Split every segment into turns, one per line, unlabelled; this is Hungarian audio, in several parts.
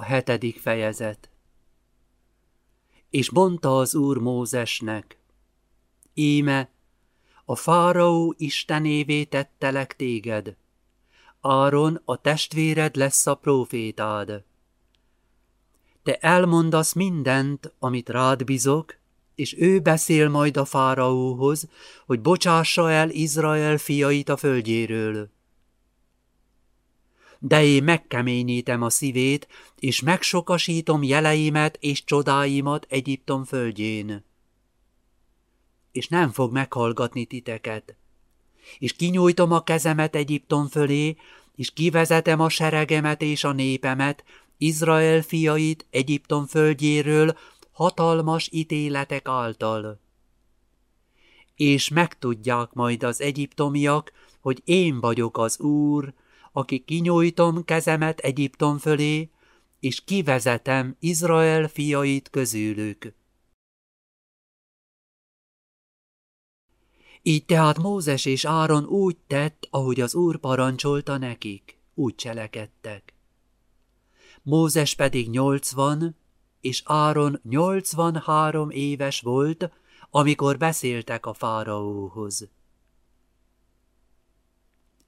A hetedik fejezet És mondta az Úr Mózesnek, Íme, a fáraó istenévé tettelek téged, Áron a testvéred lesz a profétád. Te elmondasz mindent, amit rád bizok, és ő beszél majd a fáraóhoz, hogy bocsássa el Izrael fiait a földjéről de én megkeményítem a szívét, és megsokasítom jeleimet és csodáimat Egyiptom földjén. És nem fog meghallgatni titeket. És kinyújtom a kezemet Egyiptom fölé, és kivezetem a seregemet és a népemet, Izrael fiait Egyiptom földjéről hatalmas ítéletek által. És megtudják majd az egyiptomiak, hogy én vagyok az Úr, aki kinyújtom kezemet Egyiptom fölé, és kivezetem Izrael fiait közülük. Így tehát Mózes és Áron úgy tett, ahogy az Úr parancsolta nekik, úgy cselekedtek. Mózes pedig nyolcvan, és Áron nyolcvan-három éves volt, amikor beszéltek a fáraóhoz.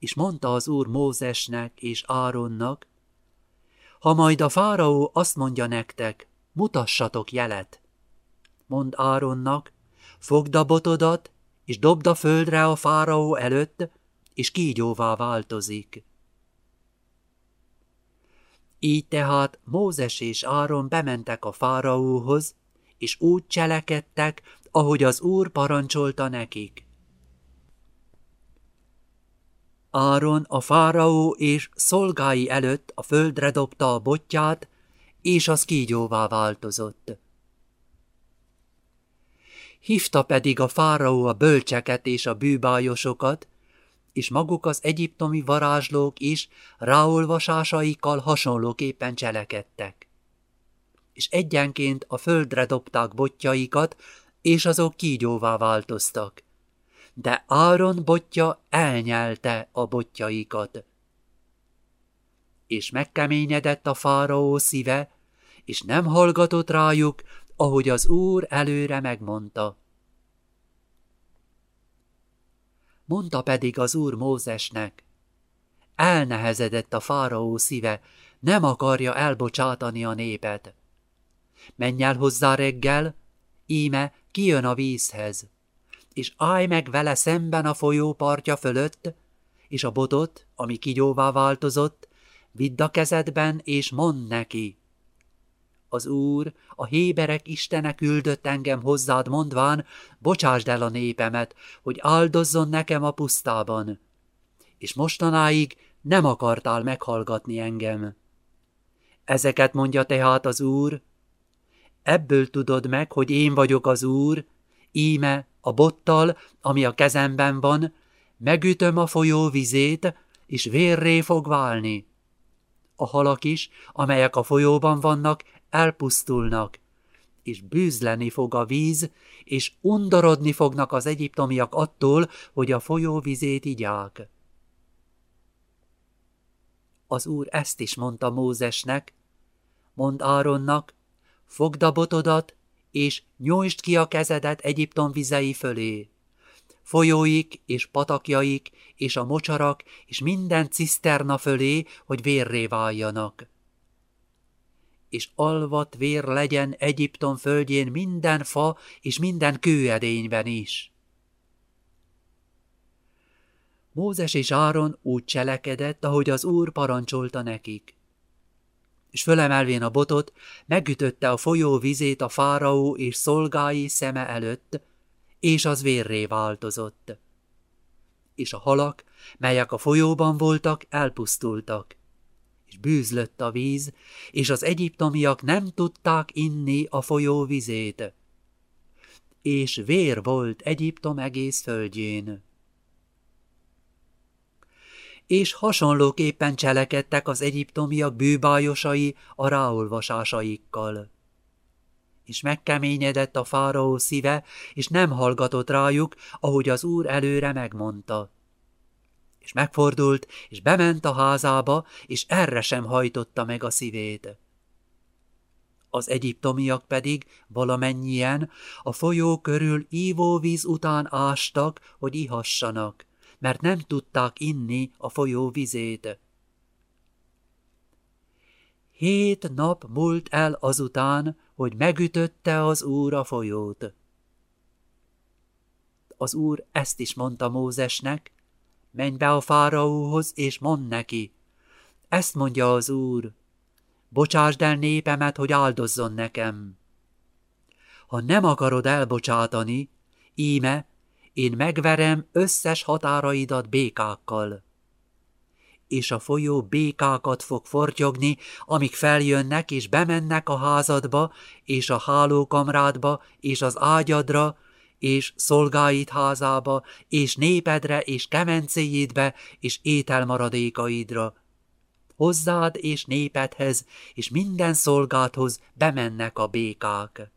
És mondta az Úr Mózesnek és Áronnak, ha majd a fáraó azt mondja nektek, mutassatok jelet. Mond Áronnak, fogd a botodat, és dobd a földre a fáraó előtt, és kígyóvá változik. Így tehát Mózes és Áron bementek a fáraóhoz, és úgy cselekedtek, ahogy az Úr parancsolta nekik. Áron a fáraó és szolgái előtt a földre dobta a botját, és az kígyóvá változott. Hívta pedig a fáraó a bölcseket és a bűbájosokat, és maguk az egyiptomi varázslók is ráolvasásaikkal hasonlóképpen cselekedtek. És egyenként a földre dobták botjaikat, és azok kígyóvá változtak de Áron botja elnyelte a botjaikat. És megkeményedett a fáraó szíve, és nem hallgatott rájuk, ahogy az Úr előre megmondta. Mondta pedig az Úr Mózesnek, elnehezedett a fáraó szíve, nem akarja elbocsátani a népet. Menj el hozzá reggel, íme kijön a vízhez és állj meg vele szemben a folyó partja fölött, és a botot, ami kigyóvá változott, vidd a kezedben, és mondd neki. Az Úr, a héberek Istene küldött engem hozzád mondván, bocsásd el a népemet, hogy áldozzon nekem a pusztában. És mostanáig nem akartál meghallgatni engem. Ezeket mondja tehát az Úr, ebből tudod meg, hogy én vagyok az Úr, íme a bottal, ami a kezemben van, megütöm a folyó vizét, és vérré fog válni. A halak is, amelyek a folyóban vannak, elpusztulnak, és bűzleni fog a víz, és undorodni fognak az egyiptomiak attól, hogy a folyó vizét igyák. Az úr ezt is mondta Mózesnek, mond Áronnak, fogd a botodat, és nyújtsd ki a kezedet Egyiptom vizei fölé. Folyóik és patakjaik és a mocsarak és minden ciszterna fölé, hogy vérré váljanak. És alvat vér legyen Egyiptom földjén minden fa és minden kőedényben is. Mózes és Áron úgy cselekedett, ahogy az Úr parancsolta nekik és fölemelvén a botot, megütötte a folyó vizét a fáraó és szolgái szeme előtt, és az vérré változott. És a halak, melyek a folyóban voltak, elpusztultak, és bűzlött a víz, és az egyiptomiak nem tudták inni a folyó vizét. És vér volt Egyiptom egész földjén és hasonlóképpen cselekedtek az egyiptomiak bűbájosai a ráolvasásaikkal. És megkeményedett a fáraó szíve, és nem hallgatott rájuk, ahogy az úr előre megmondta. És megfordult, és bement a házába, és erre sem hajtotta meg a szívét. Az egyiptomiak pedig valamennyien a folyó körül ívóvíz után ástak, hogy ihassanak, mert nem tudták inni a folyó vizét. Hét nap múlt el azután, hogy megütötte az úr a folyót. Az úr ezt is mondta Mózesnek, menj be a fáraóhoz, és mondd neki. Ezt mondja az úr, bocsásd el népemet, hogy áldozzon nekem. Ha nem akarod elbocsátani, íme, én megverem összes határaidat békákkal. És a folyó békákat fog fortyogni, amik feljönnek és bemennek a házadba, és a hálókamrádba, és az ágyadra, és szolgáid házába, és népedre, és kemencéjédbe, és ételmaradékaidra. Hozzád és népedhez, és minden szolgádhoz bemennek a békák.